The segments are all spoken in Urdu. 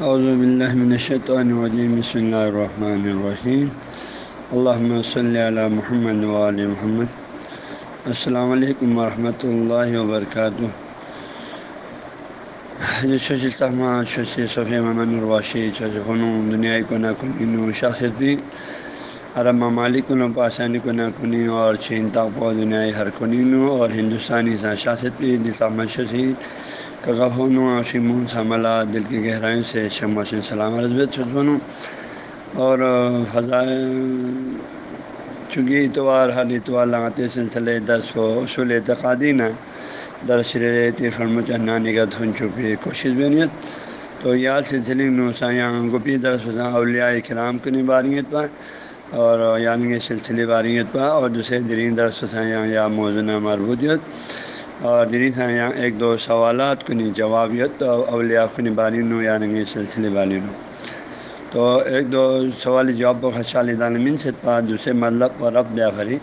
باللہ من الشیطان الرجیم، بسم اللہ الرحمن الرحیم۔ اللہم صلی علی محمد وعلی محمد۔ السلام علیکم ورحمۃ اللہ وبرکاتہ۔ جی، ششی صفی محمد الواشی فنون دنیا کو نہ کنی شاخص بھی۔ عرب ممالک کو پاسانی کو نہ کنی، اور چین تاپ دنیا ہر کنین اور ہندوستانی شاست بھی۔ جی، نصامت ششی کغفون و شمون سملا دل کی گہرائیوں سے شم سے سلام رضبت بنوں۔ اور فضائے چونکہ اتوار ہر اتوار لگاتے سلسلے دس و اصول اعتقادی درشرتی فرم چنانی کا دھن چھپی کوشش بینیت تو یا سلسلے نوسایاں گپی درس اولیاء کرام کی نباریت پر اور یعنی سلسلے باریت پر اور دوسرے درین درس وسایاں یا موزنہ مربوطیت اور دری تھا یہاں ایک دو سوالات کو نہیں جوابیت اولیاء کنی بالین یعنی سلسلے بالین تو ایک دو سوال جواب کو خدشہ عالمین سے پا دوسرے مطلب پر اب دیا بھری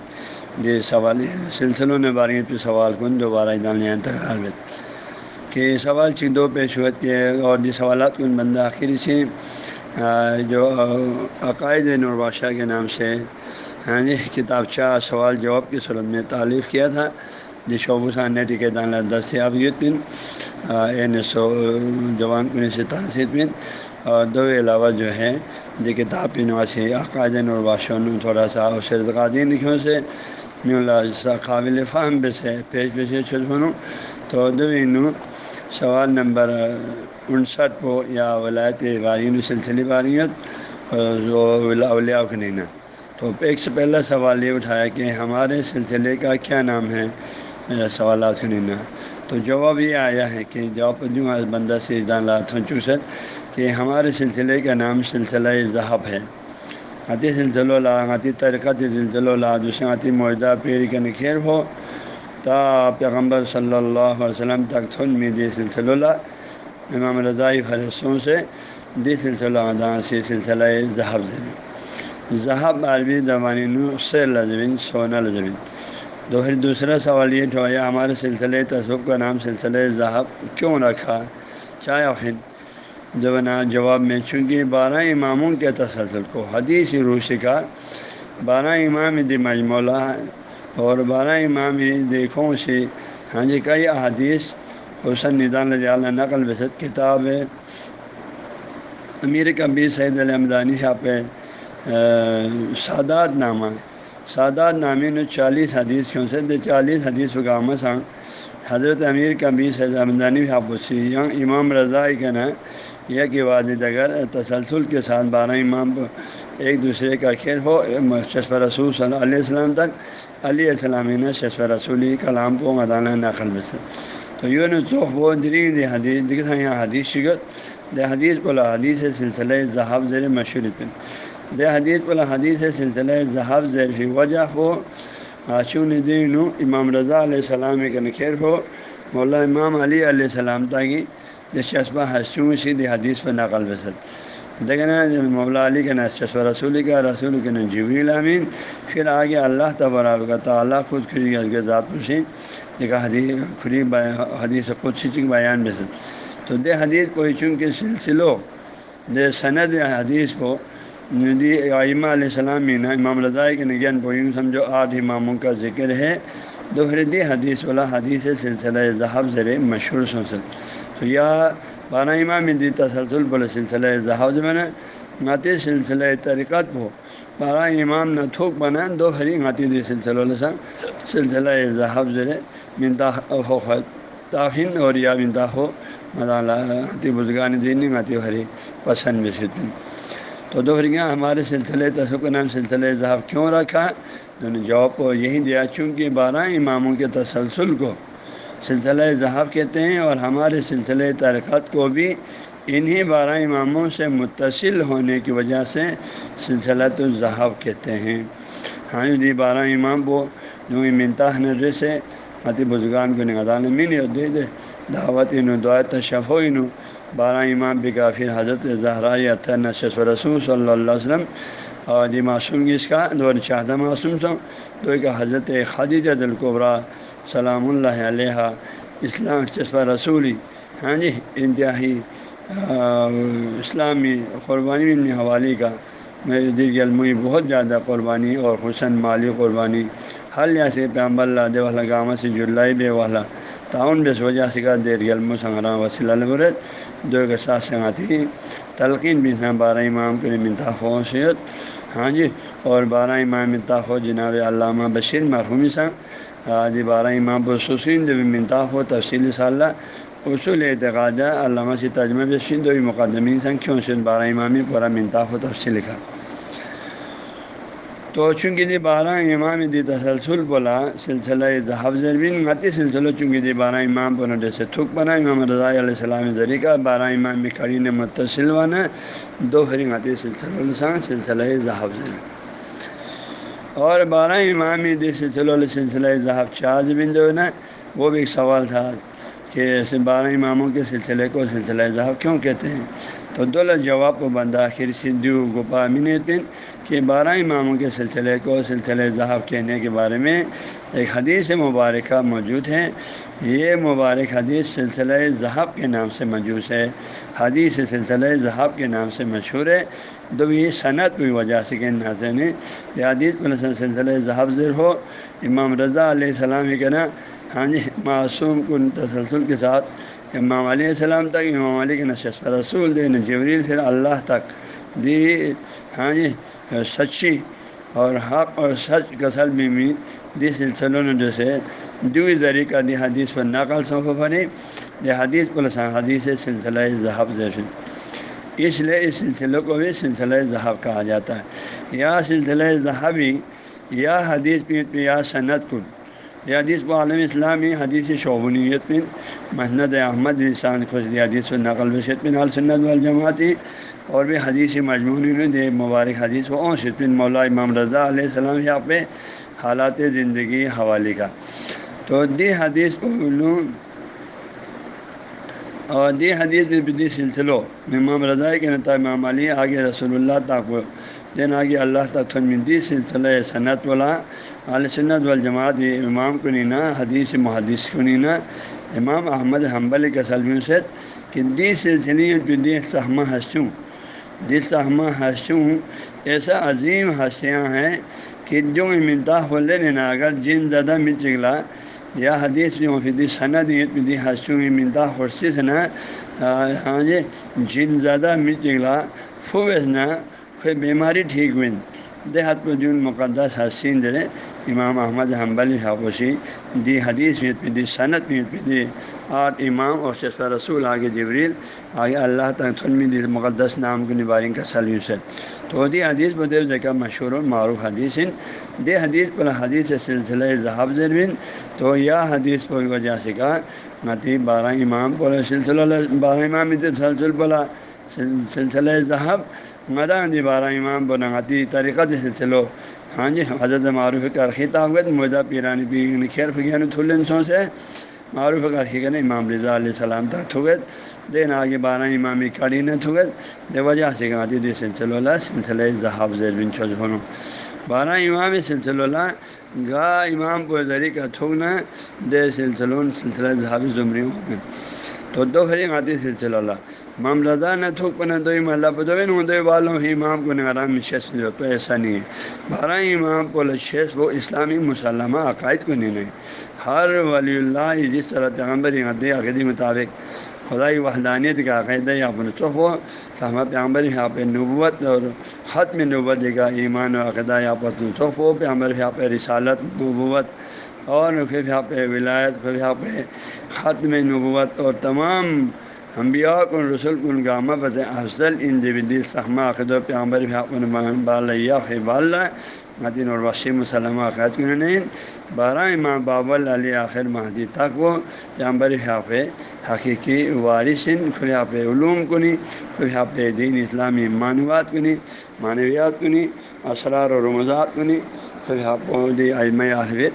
یہ سوال سلسلوں نے باری پہ سوال کن، دوبارہ دان تکرار بیت کہ سوال چی دو پیش ہوت کے اور یہ سوالات کن بندہ آخری سے جو عقائد نورباشہ کے نام سے ہاں جی کتاب چاہ سوال جواب کی صورت میں تعلیف کیا تھا۔ جی شعبہ خان نے ٹکے دان دس ابیت بن این سو جوان کن سے تحصیل بن اور دو علاوہ جو ہے یہ کتاب پن واسی عقائد الباشون تھوڑا سا قادین لکھوں سے اللہ قابل فہم بے سے پیش پیش چھل بنوں تو دو انو سوال نمبر انسٹھ پو یا ولایت بارین سلسلے باریت اولیاء کنینا تو ایک سے پہلا سوال یہ اٹھایا کہ ہمارے سلسلے کا کیا نام ہے سوالات سنینا تو جواب یہ آیا ہے کہ جواب دوں بندہ سے چوسد کہ ہمارے سلسلے کا نام سلسلہ ذہب ہے۔ عطی سلسلہ اللہ عطی ترقت سلسلہ اللہ دوسرے عطی معاہدہ پیری کا نکھیر ہو، تا پیغمبر صلی اللہ علیہ وسلم تک تھن میں دی سلسلہ اللہ امام رضائی فرستوں سے دی سلسلہ ادا سے سلسلہ ذہب زمین ذہب عربی زبانی نو سے لذبین سونا لذبین تو پھر دوسرا سوال یہ ٹھوایا ہمارے سلسلے تصوف کا نام سلسلہ ذہب کیوں رکھا؟ چاہے پھر نا جواب میں، چونکہ بارہ اماموں کے تسلسل کو حدیث روش کا، بارہ امام دی مجمولہ اور بارہ امام دیکھوں سے ہاں جی کئی احادیث حسن ندان اللہ نقل بسط کتاب ہے۔ امیر کبیر سعید الحمدانی پہ سادات نامہ سادات نامی نے چالیس حدیث کیوں سے؟ چالیس حدیث کا سنگ حضرت امیر کا بیس حضرمدانی حافظی امام رضا کہنا یہ کہ واجد اگر تسلسل کے ساتھ بارہ امام ایک دوسرے کا خیر ہو ششف رسول صلی اللہ علیہ وسلم تک علیہ السلام نے ششف رسولی کلام کو مدانہ نقل میں سے۔ تو یوں نے تو وہ دری دے حدیث دکھا یہاں حدیث شگت دے حدیث بولا حدیث سلسلہ ذہاب زیر مشہور پن دے حدیث بلا حدیث سلسلہ ذہب ذیرفی وجہ ہو۔ آشون دین امام رضا علیہ السلام کا نخیر ہو۔ مولا امام علی علیہ السلام تاکہ دلچسپہ حسوں سیدھی حدیث پر نقل بسد دیکھنا مولا علی کا نا چسپہ رسول کا رسول کے نا جبیل امین پھر آگے اللہ تبارک کا تعالیٰ خود خری کے ذات پوچھیں دیکھا، حدیث خری حدیث خود سی بیان بسد تو دے حدیث کوئی چونکہ سلسلوں دے سند حدیث کو ندی عیمہ علیہ السلام مینا امام رضاء کے نگین پوئنگ سمجھو آٹھ اماموں کا ذکر ہے۔ دوہردی حدیث والا حدیث سلسلہ ذہب زر مشہور سنسل۔ تو یا بارہ امام دی تسلسل بولے سلسلہ ذہب بنا غاتی سلسلہ طریقت ہو بارہ امام نہ تھوک بنا دو ہری غاتی دی سلسلہ سن سلسلہ ذہب زر منتا تاخین اور یا منتا ہو مدالا بزگان دینی غاتی ہری پسند میں تو دوہریاں ہمارے سلسلے تصوف کا نام سلسلہ ذہب کیوں رکھا؟ تو نے جواب کو یہی دیا، چونکہ بارہ اماموں کے تسلسل کو سلسلہ ذہب کہتے ہیں اور ہمارے سلسلہ ترقت کو بھی انہی بارہ اماموں سے متصل ہونے کی وجہ سے سلسلہ تو کہتے ہیں۔ ہاں جی بارہ امام کو جو منتا نظر سے عتی بزرگان کو نگدان مین دے دے دعوت انہوں دعا تشف ہو انہوں۔ بارہ امام بھی حضرت زہرا نشف رسول صلی اللہ علیہ وسلم اور جی معصوم اس کا، دور شاہدہ معصوم سو تو ایک حضرت خدیجہ دلقبرا سلام اللہ علیہ، اسلام چسپہ رسولی ہاں جی انتہائی اسلامی قربانی میں حوالی کا۔ میرے دل علموئی بہت زیادہ قربانی اور حسن مالی قربانی۔ حل یا سے پیامب اللہ دے والا گامہ سے جلائی بے والا۔ تعاون بس وجہ سے کا دیر علم و سنگرام وسیل جو دو کے ساتھ سنگاتی تلقین بھی ہیں بارہ امام کے منتاف و ہاں جی اور بارہ امام منتاف و جناب علامہ بشیر مرحومی سنگ ہاں جی بارہ امام بسین جو بھی منتاف ہو تفصیل صلاح اصول اعتقاد علامہ سے تجمہ بشین دو مقدمین سن کیوں سے بارہ امامی پورا منتاف و تفصیل لکھا؟ تو چونکہ دی بارہ امام دی تسلسل بولا، سلسلہ ذہب زربین غتی سلسلہ، چونکہ دی بارہ امام بنا جیسے تھک بنا، امام رضا علیہ السلام ذریعہ بارہ امام میں کڑی نے متصل وانا، دو ہری غتی سلسلہ السان سلسلہ ذہب زربین اور بارہ امام دی سلسلہ سلسلہ ذہب شاز بن جو ہے نا وہ بھی ایک سوال تھا کہ ایسے بارہ اماموں کے سلسلے کو سلسلہ ذہب کیوں کہتے ہیں؟ تو دولت جواب کو بندہ آخر سدھو گوپا امین بن کہ بارہ اماموں کے سلسلے کو سلسلہ ذہب کہنے کے بارے میں ایک حدیث مبارکہ موجود ہے۔ یہ مبارک حدیث سلسلہ ذہب کے نام سے موجود ہے۔ حدیث سلسلہ ذہب کے نام سے مشہور ہے۔ دو یہ صنعت کی وجہ سے کہ ناظرین یہ حدیث سلسلہ ذہب زر ہو۔ امام رضا علیہ السلام ہی کہنا ہاں جی معصوم کن تسلسل کے ساتھ امام علیہ السلام تک، امام علی کے نشست رسول دے جبریل پھر اللہ تک۔ دی ہاں جی سچی اور حق اور سچ کا سلم میں دی سلسلوں نے جیسے دو ذریعہ دی حدیث پر نقل صوف بھری دی حدیث پر حدیث سلسلہ ذہب جیسے اس لیے اس سلسلے کو بھی سلسلہ ذہب کہا جاتا ہے۔ یا سلسلہ ذہبی یا حدیث پہ یا صنعت کن۔ یہ حدیث کو عالم اسلامی حدیث شعبنیت پن محنت احمد انسان خوش حدیث و نقل وشت پن السنت والجماعتی اور بھی حدیث مجموعی دے مبارک حدیث و بن مولا امام رضا علیہ السلام یہاں پہ حالات زندگی حوالے کا۔ تو دی حدیث کو اور دی حدیث میں بدی سلسلوں۔ امام رضا کے نتا امام علی، آگے رسول اللہ تک دین آگے اللہ تک دی سلسلہ صنعت والا۔ علیہ سنت والجماعت امام کو نینا حدیث محدث کو نینا امام احمد حنبل کے سلم سے کہ دی سلسلے بدی سہمہ ہنسوں دل تحمہ ہنسوں ایسا عظیم ہنسیاں ہیں کہ جو امتاح بولے لینا، اگر جن زیادہ مت چگلا، یا حدیث بھی مفیدی صنعت بدی ہنسوں امتاح خرسی سے نا۔ ہاں جی جن زیادہ مت چگلا پھوس کوئی بیماری ٹھیک ہوئی، دیہات کو جن مقدس حسین دے امام احمد حنبل حافظی، دی حدیث میں پہ دی صنعت میں پہ دی۔ اور امام اور شیخ رسول آگے جبریل، آگے اللہ تک سلمی دی مقدس نام کو نبارین کا سلم سے تو دی حدیث بدیر جگہ مشہور و معروف حدیث دے حدیث پر حدیث سلسلہ ذہاب زربن تو یا حدیث پر وجہ سے کہا نتی بارہ امام پر سلسلہ بارہ امام سلسل بولا سلسلہ ذہب مدان دی بارہ امام بناتی طریقہ سلسلو ہاں جی حضرت معروف کر خطاب مدہ پیرانی پی خیر فکین تھلن سو سے معروف کر خیکن امام رضا علیہ السلام تک تھوگت دین آگے بارہ امامی کڑی نہ تھوگت دے وجہ سے گاتی دی سلسلہ اللہ، سلسلہ ذہاب زیر بن چھوڑ بارہ امام سلسلہ اللہ، گا امام کو ذریعہ کا تھوکنا دے سلسلون سلسلہ ذہاب زمری ہوں تو دو پھر آتی سلسلہ اللہ۔ مام رضا نہ تھوک پنا دو محلہ پہ دو دو والوں ہی امام کو نگرام میں شیش جو تو ایسا نہیں ہے۔ بارہ امام کو لشیش وہ اسلامی مسلمہ عقائد کو نہیں نہیں۔ ہر ولی اللہ جس طرح پیغمبر عقدی عقیدی مطابق خدائی وحدانیت کا عقیدہ یا اپنے تو وہ پیغمبر یہاں پہ نبوت اور ختم نبوت کا ایمان و عقیدہ یا پتن تو وہ پیغمبر یہاں پہ رسالت، نبوت اور پھر یہاں پہ ولایت، پھر یہاں پہ ختم نبوت اور تمام انبیاء کن رسول کن گامہ بس افضل ان جبدی صحمہ عقد و پیامبر بالیا بال مدین اور وسیم وسلم عقائد بارہ امام بابل علی آخر مہدی تک وہ پیامبر حاف حقیقی وارثن خلیاف علوم کنی خلیاف دین اسلامی معنوات کنی معنویات کنی، اسرار و رمضات کنی خلیاف علم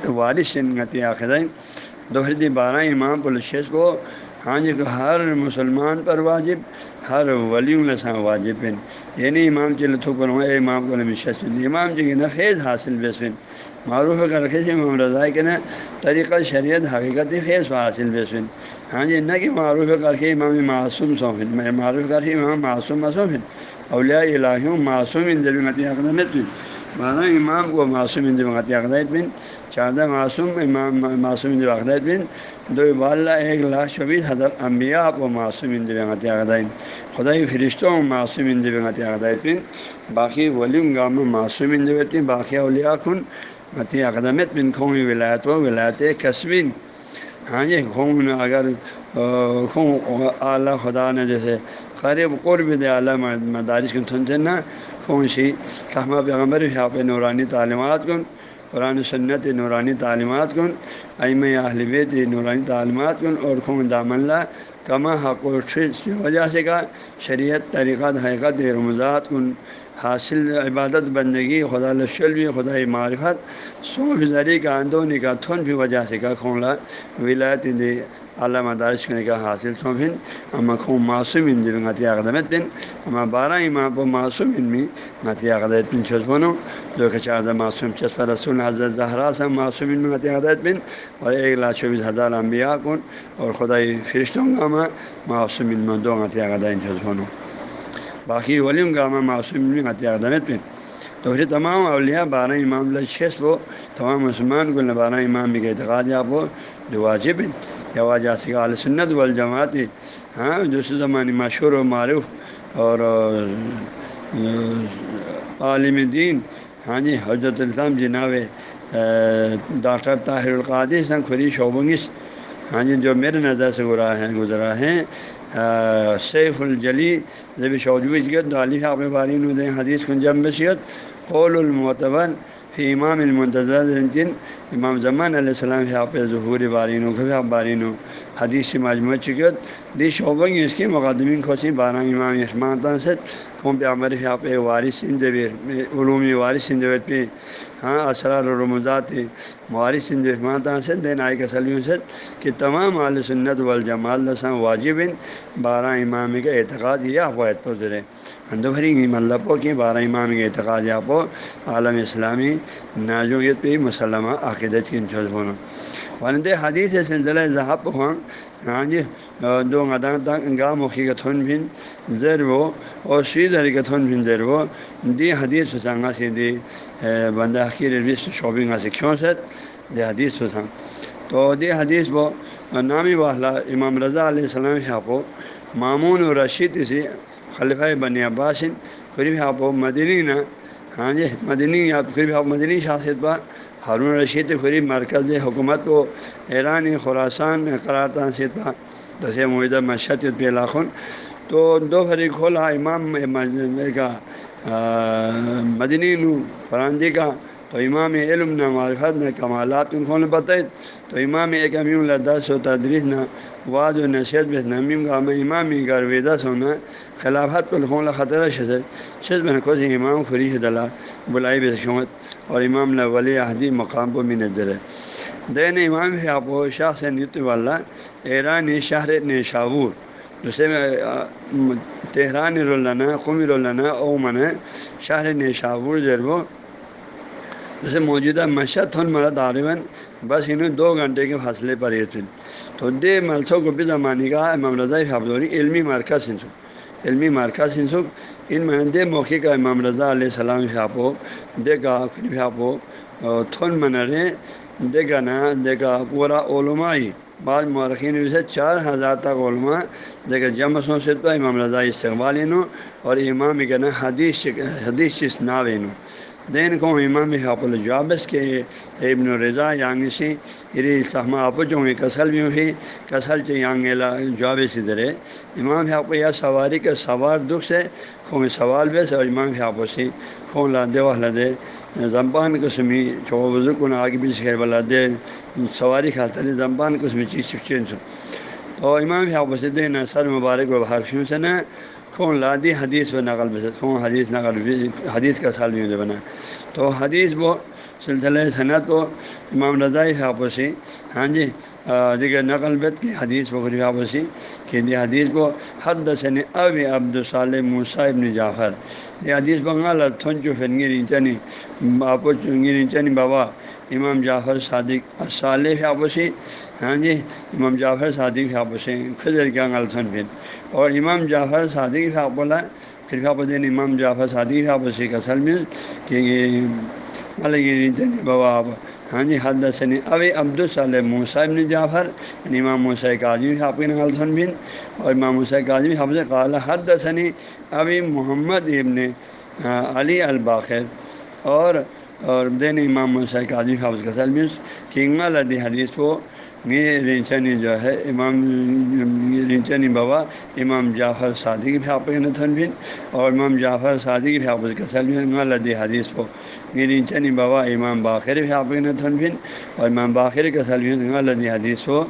وارثن غتی آخر دوہری بارہ امام پلشیش کو ہاں جی ہر مسلمان پر واجب، ہر ولی السلام واجب بن یعنی امام چل تھو پر اے امام کو نمشن امام جی کے نفیز حاصل بیسن معروف کر رکھے سے امام رضا کے نا طریقہ شریعت، حقیقت فیض حاصل بیسن ہاں جی نہ کہ معروف کر کے امام معصوم صوفن میں معروف کر کے امام معصوم صوفن اولیاء الہیوں معصوم ان انجبی اقدامت بن مانا امام کو معصوم ان انجبی اقدیت بن چاردہ معصوم، امام معصوم انجب بن دو باللہ ایک لاکھ چوبیس ہزار انبیاء کو معصوم انجب اقدائن خدائی فرشتوں معصوم انجب اقدیت بن باقی ولیم گام معصوم انجب باقی اولیاء کن. متی اقدامت بن کھوں ولایت و ولایت کسبن ہاں جی خون اگر خون اعلیٰ خدا نے جیسے قریب قرب دے اعلیٰ مدارس کن تھن سے نا؟ خون سی کہما پیغمبر یہاں پہ نورانی تعلیمات کن. قرآن سنت نورانی تعلیمات کن ایم اہل بیت نورانی تعلیمات کن، اور خون دامن لا، کما حق و وجہ سے کا شریعت طریقہ حقیقت رمضات کن۔ حاصل عبادت بندگی، خدا لشل خدائی معرفت، سو فضری کا اندونی کا تھن بھی وجہ سے کا کھولا ولایت دے اعلیٰ مدارس کرنے کا حاصل سوفن اما خون معصوم ان دل غتی اقدمت بن، اما بارہ امام و معصوم ان میں غتی اقدت بن چھس بنو۔ جو کہ چار معصوم چسپ رسول حضرت زہرا سے معصوم ان میں بن اور ایک لاکھ چوبیس ہزار انبیاء کن. اور خدائی فرشتوں کا معصوم میں دو غتی اقدین باقی ولیم گامہ معصوم میں غتی بن تو پھر تمام اولیاء بارہ امام لشیس وہ تمام مسلمان کو بارہ امام کے اعتقاد یا وہ جو واجب یا واجہ سے عال سنت والجماعت ہاں دوسرے زمانے مشہور و معروف. اور عالم دین ہاں جی حضرت السلام جناب ڈاکٹر طاہر القادی سن خری شعبنگس ہاں جی جو میرے نظر سے گزرا ہیں گزرا ہیں سیف الجلی جب شعجوت علی آپ بارین دیں حدیث کنجم بصیت قول المعتبر فی امام المنتظر جن امام زمان علیہ السلام آپ ظہور بارین و خب بارین و حدیث مجموعہ چکت دی شعبنگ اس کی مقدمین کھوسی بارہ امام عثمان سے قوم پہ عمر آپ وارث علومی وارث اندویت پہ ہاں اسرار الرمضات وارث عثمان سے دین آئی کا سلیوں سے کہ تمام عال سنت والجمال لساں واجب بارہ امام کا اعتقاد یہ اقوائد پذرے ہندوہری ملبوں کی بارہ امام کے اعتقاد آپ عالم اسلامی ناجویت پہ مسلمہ عقیدت کی بولوں ورند حدیث سلسلہ ذہب ہوں ہاں جی دو غداں تک گاہ مکھی کا تھن بھن زیر وہ اور شید ہری کا تھن بھن زیر وہ دی حدیث سسانگا سے دی بندہ حقیر رس شعبنگا سے کیوں سے دی حدیث سسانگ تو دی حدیث وہ نامی واحلہ امام رضا علیہ السلام شاپ و مامون و رشید سے خلیفہ بن عباسن قریب آپ مدنی نا ہاں جی مدنی آپ قریب آپ مدنی شاست پر ہارون رشید قریب مرکز حکومت کو ایران خوراسان قرار تنصیب پر دس معیدہ مشت علاقوں تو دو فریق کھولا، امام کا مدنی نو کا۔ تو امام علم نہ معرفت نہ کمالات ان کو بتائے تو امام ایک امیم الدس و تدریس نہ واض و نشیت بس نمیم کا۔ میں امام گر ویدا سونا خلافت کو لکھوں خطرہ شز شز بن کو امام خری دلا، بلائی بسمت اور امام ولی احدی مقام کو بھی نظر ہے۔ دین امام ہے، آپ شاہ سے نت والا، ایران شہر نشاور دوسرے تہران رولانا قمی رولانا، اومن شہر نشاور جرو جیسے موجودہ مشد تھن مرد عالمن بس انہیں دو گھنٹے کے فاصلے پر یہ تھے تو دے ملسوں کو بھی زمانے کا امام رضا حفظوری علمی مرکز سنسک علمی مرکز سنسک ان میں دے موقع کا امام رضا علیہ السلام چھاپو دے آخری چھاپو تھن منرے دیکھا نا دیکھا پورا علمائی بعض مورخین سے چار ہزار تک علماء دیکھا جمع سو سے تو امام رضا استقبال انو اور امام کہنا حدیث حدیث چیز ناوینو دین کو امام حاپ الجوابس کے ابن رضا یعنی یانگ سی اری اسلامہ آپ جو کسل بھی ہوئی کسل چ جواب سی درے امام حاپ یا سواری کا سوار دکھ سے کھوں سوال بیس اور امام حاپ سی کھون لا دے والا دے زمبان قسمی چو بزرگ کو آگے بھی سکھے بلا دے سواری کھاتا ہے زمبان قسمی چیز چین سو تو امام حاپ سے دے نہ سر مبارک و حرفیوں سے نہ کون لادی حدیث و نقل بس کون حدیث نقل حدیث کا سال بھی بنا تو حدیث وہ سلسلہ صنعت و امام رضائی حافظی ہاں جی دیگر نقل بت کی حدیث و غریب حافظی کہ دی حدیث کو حد دسن اب عبد الصالح موسیٰ ابن جعفر۔ دی حدیث بنگال تھن چو فنگی رینچنی باپو چنگی رینچنی بابا امام جعفر صادق صالح حافظی ہاں جی امام جعفر صادق حافظ خضر کیا غلطن پھر۔ اور امام جعفر صادق حاف بولا پھر الدین امام جعفر صادق حافظی کا سلم کہ بابا ہاں جی حد سنی اب عبد الصلی ابن جعفر یعنی امام موسیٰ کاظم حافظ غلطن بن اور امام موسیٰ کاظم حافظ قال حد سنی ابھی محمد ابن علی الباخر اور اور دین امام موسیٰ کاظم حافظ کا سلم کنگ الدی حدیث کو رنچنی جو ہے امام رنچنی بابا امام جعفر صادق بھی حافظ نتھن بن اور امام جعفر صادق بھی حافظ کا سلم الدی حدیث کو رنچنی بابا امام باخر بھی حافظ نتھن اور امام باخر کا سلم الدی حدیث کو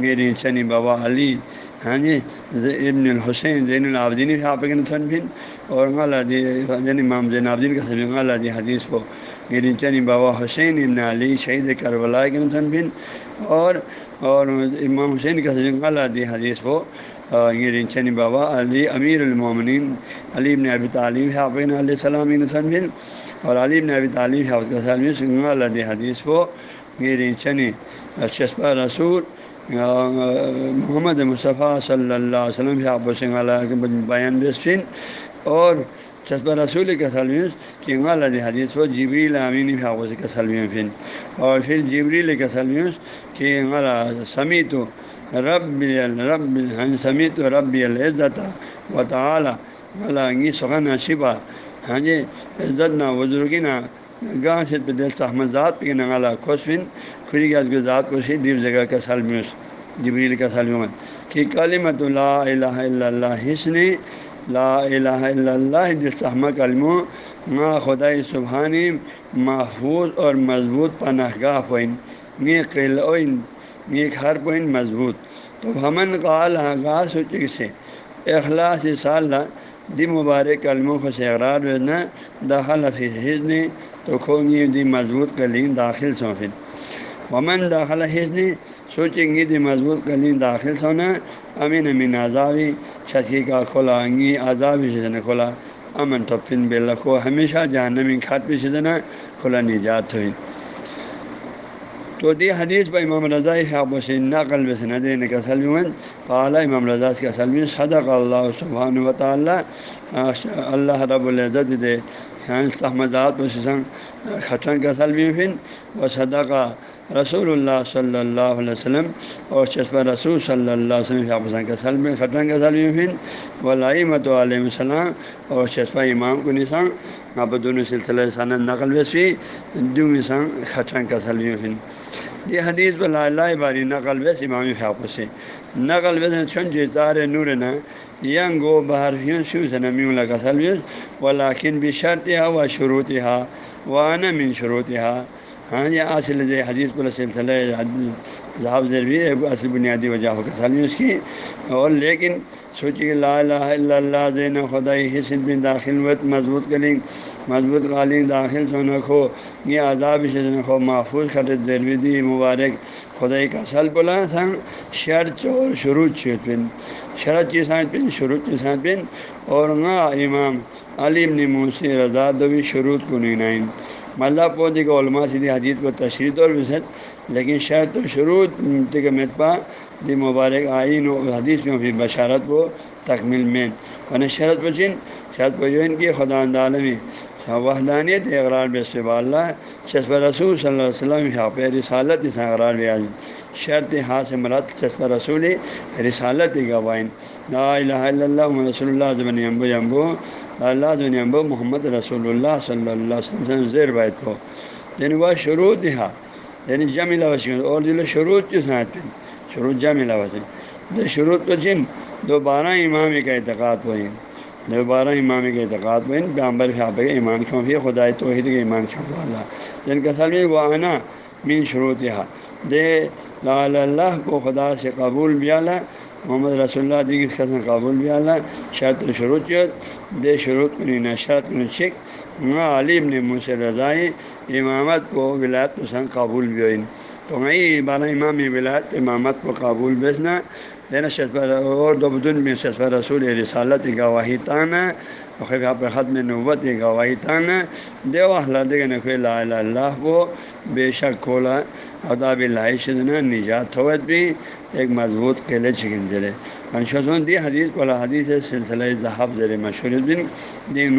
رنچنی بابا علی ہاں جی ابن الحسین زین العابدین حافظ نتھن بن اور غلطی امام زین العابدین کا سلم غلطی حدیث کو رنچنی بابا حسین ابن علی شہید کربلا کے نتھن بن اور اور امام حسین کا سلم غلطی حدیث کو یہ رنچنی بابا علی امیر المومنین علی ابن ابی طالب حافظ علیہ السلام نتھن اور علی ابن ابی طالب حافظ کا سلم غلطی حدیث کو یہ رنچنی شسپہ رسول محمد مصطفیٰ صلی اللہ علیہ وسلم حافظ بیان بسفین اور چسپہ رسول کا سلم کہ غلط حدیث و جبریل امین حافظ کا سلم فن اور پھر جبریل کا سلم کہ سمی تو رب رب سمی تو رب العزت و تعلیٰ غلطی سخن شبا ہاں جی عزت نہ بزرگینہ گاہ سے دل احمد ذات پہ نغالا خوشفن خری کے ذات کو سی دیو جگہ کا سلم جبریل کا سلمت کہ کالمت لا الہ الا اللہ حسن لا الہ الا اللہ دلسحمہ کلم ما خدائی سبحانی محفوظ اور مضبوط پناہ گاہ پوئن قلعین نیک ہر پوئن مضبوط۔ تو ہمن قال گاہ سوچ سے اخلاص صالح دی مبارک کلموں کو سے اقرار وزنا داخل فی حسن تو کھونگی دی مضبوط کلین داخل سونفن ومن داخل حسن سوچیں گی دی مضبوط کلین داخل سونا امین امین عذابی شکی کا کھولا انگی عذابی سے کھولا۔ امن تو پن بے لکھو ہمیشہ جہنمی کھاٹ پہ سے کھلا نجات ہوئی۔ تو دی حدیث پہ امام رضا حاب سے نقل بس ندین کا سلم پالا امام رضا کا سلم صدق اللہ سبحان و تعالیٰ. اللہ رب العزت دے. ہاں، احمدات و خطرن کا سلم فن و صدقہ رسول اللہ صلی اللہ علیہ وسلم. اور چشپہ رسول صلی اللہ علیہ وسلم کا سلم خطرن کا سلم فن ولامت علیہ السلام. اور چشپہ امام کو نسان آپ دونوں سلسلہ سند نقل ویسی دوں نسان خطرن کا سلم فن یہ حدیث بلا اللہ باری نقل ویس امام حافظ سے نقل ویس چھن جار جی نور نہ ینگ و بہر شو سے نمی اللہ سلویس و لاکن بھی شرط ہا و شروط ہا و من شروط ہا ہاں جی اصل حدیث پر سلسلہ ذہاب ضروری ہے اصل بنیادی وجہ ہو کا اس کی. اور لیکن سوچی کہ لا الہ الا اللہ زین خدائی حسن بن داخل وت مضبوط کریں، مضبوط قالین داخل سونا کھو۔ یہ عذاب سے کھو محفوظ کر دی مبارک۔ خدائی کا سل بلا سنگ شرط اور شروع چیت بن شرط کی سانت بن شروع کی سانت بن اور نا امام علیم نے موسی رضا دوی شروط کو نینائن ملا پودی کا علماء سیدھی حدیث کو تشریح طور وسط لیکن شرط و شروع متپا دی مبارک آئین و حدیث میں بھی بشارت کو تکمیل مین ورنہ شرط پچن شرط پجین کی خدا عالمی وحدانیت اقرار بے صب اللہ چسپ رسول صلی اللہ علیہ وسلم حاف رسالت اس اقرار بیاض شرط ہاتھ سے مراد چسپ رسول رسالت گوائن لا الہ الا اللہ رسول اللہ زبن امبو امبو اللہ دنیا محمد رسول اللہ صلی اللہ علیہ وسلم زیر بیت کو۔ یعنی وہ شروع ہا یعنی جم لوس اور دل شروع کے ساتھ پن شروع جم لوس شروع کو جن دوبارہ امام کا اعتقاد ہوئیں دوبارہ امام کے اعتقاد ہوئیں پیامبر خاب کے ایمان کیوں بھی خدا توحید کے ایمان کیوں کو اللہ. جن کا سر وہ آنا مین شروع ہا دے، لا اللہ کو خدا سے قبول بھی اللہ محمد رسول اللہ دیگر قسم قبول بھی اللہ شرط و شروع دے شروع کنی، نہ شرط کنی شک. نہ عالم نے منہ سے رضائی امامت کو ولایت پسند قبول بھی ہوئی. تو وہیں بارہ امام ولایت امامت کو قابول بیچنا دینا شسفر اور دو بدن میں شسفر رسول رسالت گواہی تانا خب ختم نوبت گواہی تان دیو اللہ نقو اللہ وہ بے شک کھولا اداب شدنا نجات ہوت بھی ایک مضبوط قلعے چکن زرے منشون دی حدیث پلا حدیث سلسلہ ذہب زر مشہور دن دین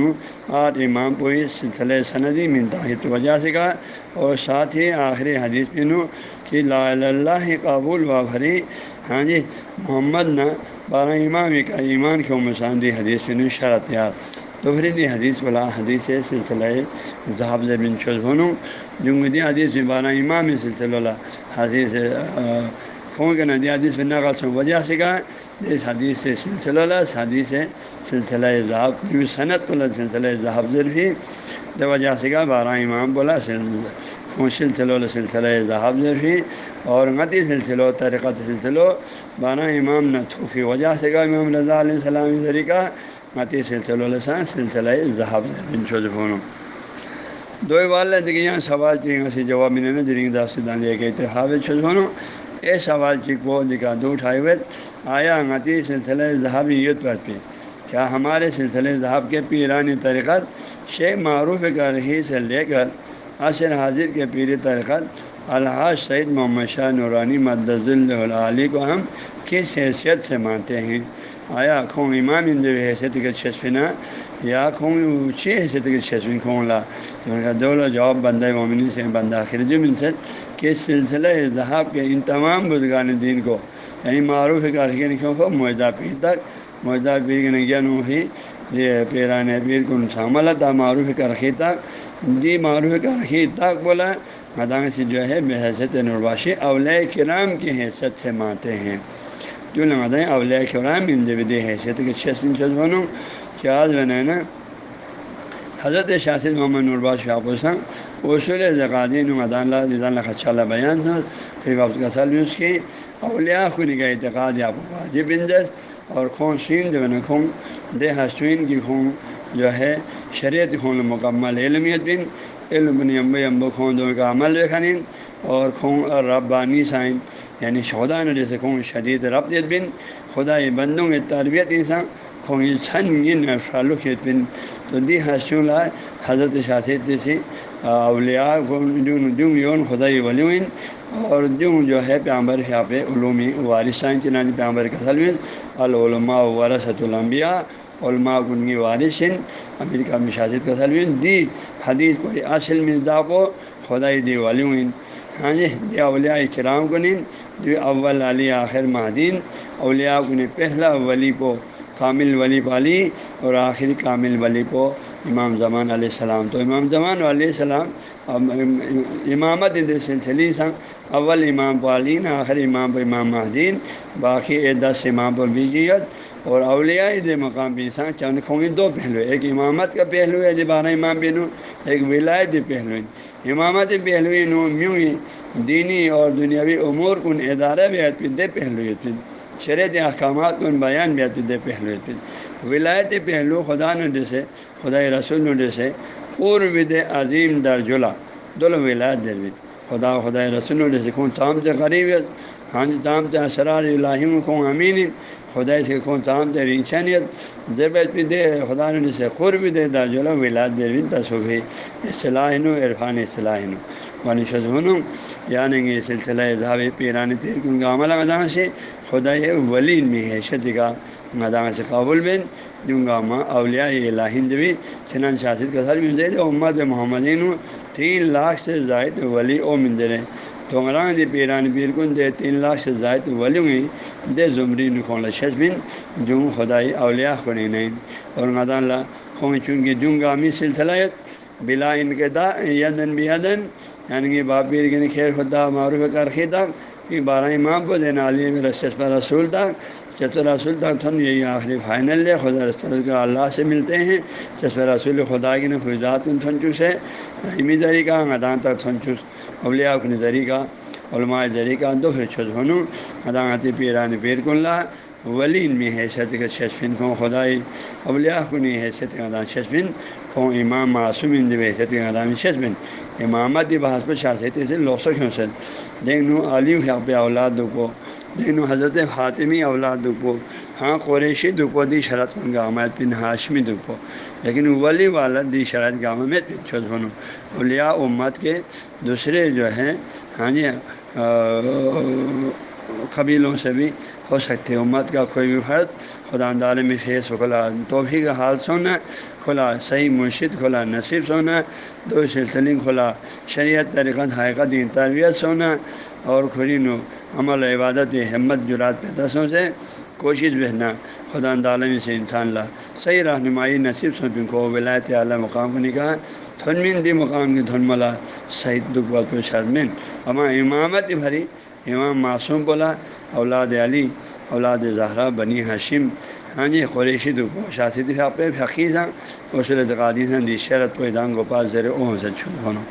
آر امام پوئی سلسلہ سندی منتاحت وجہ سے کہا اور ساتھ ہی آخری حدیث بنو کہ لا اللہ قابول و بھری ہاں جی محمد نہ بارہ امام کا ایمان کو مساندی حدیث بن شرط یاد دوہری حدیث والا حدیث سلسلہ ذہب بن شزبن جنگدی حدیث میں بارہ امام سلسلہ اللہ حدیث خون کے ندی حدیث بن نقل سے وجہ سے کہا اس حدیث سے سلسلہ اللہ حدیث سلسلہ ذہب جو صنعت والا سلسلہ ذہب ضرفی وجہ سے کہا بارہ امام بولا سلسلہ سلسلہ ذہب ضرفی اور غتی سلسلہ طریقت سلسلہ بارہ امام نہ تھوفی وجہ سے کہا امام رضا علیہ السلام ذریقہ غتی سلسلہ سلسلہ ذہب بن شوجفون دو والے دیکھیے یہاں سوال چیز سے جواب میں نے درنگ داس دان لیا کہ اتحاب چھوڑو اے سوال چیک وہ دکھا دو اٹھائے ہوئے۔ آیا غتی سلسلہ ذہب یت پر پہ کیا ہمارے سلسلے ذہب کے پیرانی طریقت شیخ معروف کا رہی سے لے کر عصر حاضر کے پیر طریقت الحاظ سعید محمد شاہ نورانی مدض العلی کو ہم کس حیثیت سے مانتے ہیں؟ آیا کھوں امام اند حیثیت کے چھسپنا یا کھوں اونچی حیثیت کے چھسپن کھوں لا؟ تو دولو جواب بندہ مومنی سے بندہ خرجم سے کہ سلسلہ ذہاب کے ان تمام بزرگان دین کو یعنی معروف کارکن کو؟ معاہدہ پیر تک معاہدہ پیر کے نگیانوں ہی، یہ پیران پیر کو شامل تھا معروف کرخی تک، دی معروف کرخی تک بولا مدان سے جو ہے بے حیثیت نرواشی اولیاء کرام کی حیثیت سے مانتے ہیں۔ جو لگاتے ہیں اولیاء کرام ان حیثیت کے چھسپن چھسپنوں چاز بنانا حضرت شاست محمد نرباش شاپ السلم اصول زکادین مدان اللہ خدشہ اللہ بیان تھا۔ قریب آپ کا سال اس کی۔ اولیاء خون کا اعتقاد یا واجب اندس اور خون سین جو ہے خون دے حسین کی خون جو ہے شریعت خون مکمل علمیت بن۔ علم بن امب امبو خون دو کا عمل رکھنین اور خون اور ربانی سائن یعنی شودا نے جیسے خون شدید ربط بن خدا بندوں کے تربیت انسان خون چھن فالوقیت بن تو دی حسول حضرت شاست سے اولیاء جنگ یون خدا ولیون اور جنگ جو ہے پیامبر یہاں پہ علومی وارثان چنانچہ پیامبر کا سلم العلماء ورثۃ الانبیاء علماء گنگی وارثن امریکہ میں شاست کا سلم دی حدیث کو اصل مزدا کو خدائی دی ولیون ہاں جی دی اولیاء کرام کنین دی اول علی، آخر مہدین اولیاء کن پہلا ولی کو کامل ولی پالی اور آخری کامل ولی کو امام زمان علیہ السلام۔ تو امام زمان علیہ السلام امامت سلسلی سنگ اول امام پالین آخر امام پہ امام مہدین باقی دس امام پر بیجیت اور اولیاء دے مقام بھی انسان چاند گے دو پہلو ایک امامت کا پہلو ہے بارہ امام بینو ایک ولایت پہلو امامت پہلو نو میوں دینی اور دنیاوی امور کن ادارہ بھی دے پہلو پھر شریعت احکامات کن بیان بھی دے پہلو ولایت پہلو خدا نے سے خدا رسول نے سے پورو عظیم در جلا ولایت در خدا خدا رسول سے کون تام سے غریب ہاں جی تام سے اسرار الہیم کون امین خدا سے کون تام سے انسانیت زیب بھی دے، خدا نے سے خور بھی دے در جلا ولایت در تصوفی اصلاح نو، عرفان اصلاح نو۔ ون شدون یعنی یہ سلسلہ اظہاب پیران تیر کن کا عمل ادا سے خدا ولی میں حیثیت کا مدان سے قابل بن جوں گا ماں اولیاء الہند بھی چنان شاست کا سر مندے امت محمدین تین لاکھ سے زائد ولی او مندر ہے تو دی پیران پیر کن دے تین لاکھ سے زائد ولی دے زمرین کھول شش بن جوں خدائی اولیاء کو نہیں اور مدان اللہ خون چونکہ جوں گا می سلسلہ بلا ان کے دا یدن بیدن یعنی کہ باپ پیر کے خیر خدا معروف کرخی تک کہ بارہ امام کو دینا علی رشت رسول تک چتر رسول تک تھن یہی آخری فائنل ہے خدا رسول کا اللہ سے ملتے ہیں۔ چسپ رسول خدا کی نفوذات کن تھنچوس ہے امی ذریقہ مدان تک تھنچوس اولیاء کن ذریقہ علماء ذریقہ دو پھر چھت ہنو مدانتی پیران پیر کن اللہ ولین میں حیثیت کے ششفن کو خدائی اولیاء کنی حیثیت کے ادان ششفن کو امام معصوم ان حیثیت کے ادام ششفن امامت بحث پر شاست سے لوسک حسن دیکھنو علی پہ اولاد کو دین حضرت حاطمی اولاد دکھو ہاں قریشی دکھو دی شرط کن گامت پن ہاشمی دکھو لیکن ولی والد دی شرط گام میں پن چھوٹ بنو۔ اولیاء امت کے دوسرے جو ہیں ہاں جی قبیلوں سے بھی ہو سکتے امت کا کوئی بھی فرد خدا اندال میں فیس کھلا توفی کا حال سونا کھلا صحیح مرشد، کھلا نصیب سونا دو سلسلے، کھلا شریعت طریقہ حقیقت، تربیت سونا اور خرین و عمل، عبادت، ہمت جرات پیدا سو سے کوشش بہنا خدا عالمی سے انسان لا صحیح رہنمائی نصیب سو کو ولایت اعلیٰ مقام کو نکاح تھنمین دی مقام کی دھن ملا صحیح دکھ بات شرمین اما امامت بھری امام معصوم بولا اولاد علی اولاد زہرا بنی حشم ہاں جی قریشی دکھو شاست فقیر ہیں اصول اعتقادی ہیں دی شرط کو ادان گوپال زیر اوہ سے چھو ہونا۔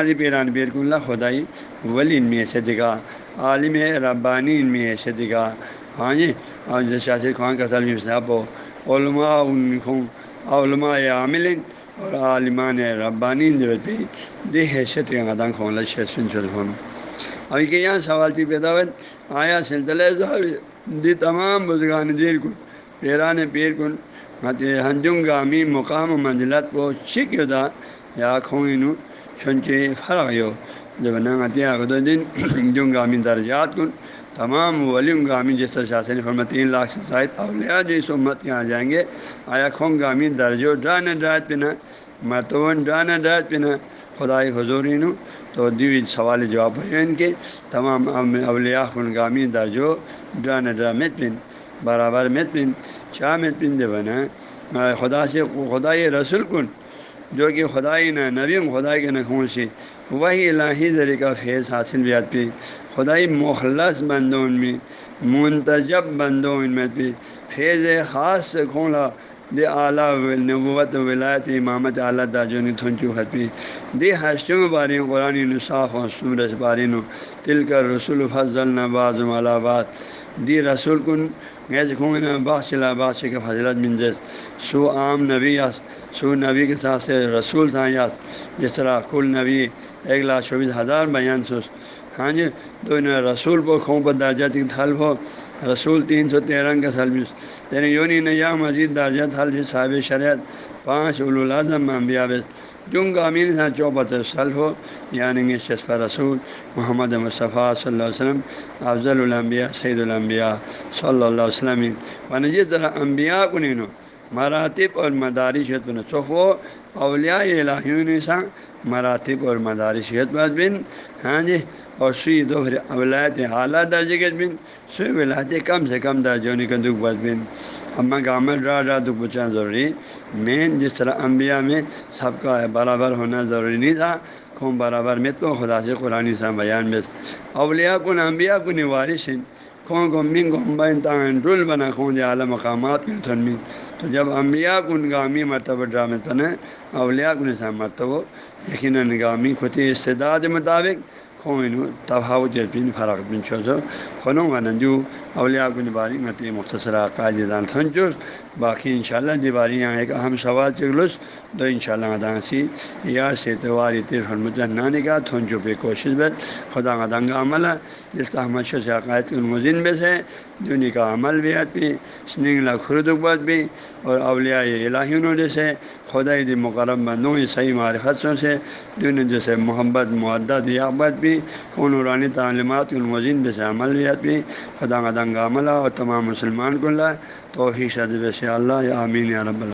علی پیران پیر اللہ خدائی ولی ان میں سے دکھا عالم ربانی ان میں سے دکھا ہاں جی اور جیسے شاست خان کا سلم صاحب ہو علماء ان خون علماء عامل اور عالمان ربانی پہ دی حیثیت کے ادان خون لشن سن ابھی کہ یہاں سوال تھی پیداوت آیا سلسلہ دی تمام بزرگان دیر کن پیران پیر کن ہنجم گامی مقام و منزلت کو شک یدا یا کھوئنو چنچے فرق یو جب ننگتیا دن جم گامی درجات کن تمام ولیم گامی جس طرح شاثن فرمت تین لاکھ سے زائد اولیاء جو اس امت کے آ جائیں گے، آیا کھونگ گامی درجو ڈران ڈرائت پنا مرتبہ ڈران ڈرائت پنا خدائی حضورین تو دیوی سوال جواب ہے ان کے، تمام اولیاء خن گامی درجو ڈران ڈرا مت پن برابر مت پن چاہ مت پن جو بنا، خدا سے خدائی رسول کن، جو کہ خدائی نہ نبی خدائی کے نخون سے، وہی الہی ذریعہ کا فیض حاصل بھی آتی خدائی مخلص بندوں میں منتجب بندوں ان میں بھی فیض خاص سے کھولا دے اعلیٰ نبوت ولایت امامت اعلیٰ داجون تھنچو حتمی دی ہستیوں بارے قرآن نصاف اور سمرس بارین تل کر رسول فضل نباز ملاباد دی رسول کن غیر خون باخلا بادشاہ کے فضلت منجز سو عام نبی یاس، سو نبی کے ساتھ سے رسول تھا یاس. جس طرح کل نبی ایک لاکھ چوبیس ہزار بیان سوس ہاں جی تو رسول کو کھوں پر درجہ تک تھل ہو رسول تین سو تیرہ کا سلم تیرے یونی نیا مزید درجہ تھل صاحب شریعت پانچ الاظم انبیاء جم کا امین سا چوبت سل ہو یعنی شسفہ رسول محمد مصطفیٰ صلی اللہ علیہ وسلم، افضل الانبیاء سعید الانبیاء صلی اللہ علیہ وسلم۔ ون جس طرح انبیاء کو نینو مراتب اور مدارشت صفو اولیاء الہیون سا مراتب اور مدارشیت بس بن۔ ہاں جی اور سوئی دوہر ولایت اعلیٰ درجے کے بن سوئی ولایت کم سے کم درجے کا دکھ بس بن اما گامل را را دکھ بچانا ضروری. مین جس طرح انبیاء میں سب کا برابر ہونا ضروری نہیں تھا قوم برابر میں تو خدا سے قرآن سا بیان میں اولیاء کن، انبیاء کن وارث کون کو من کو بین رول بنا کون جے اعلیٰ مقامات کے تھن میں تو جب انبیاء کن گامی مرتبہ ڈرامے پنے اولیاء کن سا مرتبہ، یقیناً نگامی خطی استداد مطابق خون تفاوت بن فرق بن چھو خنوں و ننجو اولیاء کو نباری غتی مختصرہ قائد دان تھنچوس باقی ان شاء اللہ دیواری یہاں ایک اہم سوال چگلس دو ان شاء اللہ اداسی یا سے تیواری تیر حرمت کا تھن پہ کوشش بت خدا غدنگ عمل ہے جس کا ہم سے عقائد کے مزین میں سے دنیا کا عمل بھی آتی سنگ خردبت بھی اور اولیاء الہیوں جیسے خدا دی مقرب بندوں صحیح معرفتوں سے دن جیسے محبت معدت یابت بھی خون ورانی تعلیمات المزین بے سے عمل بھی خدا غدنگ عملہ اور تمام مسلمان کو اللہ توحیش ادب سے اللہ، یا امین یا رب اللہ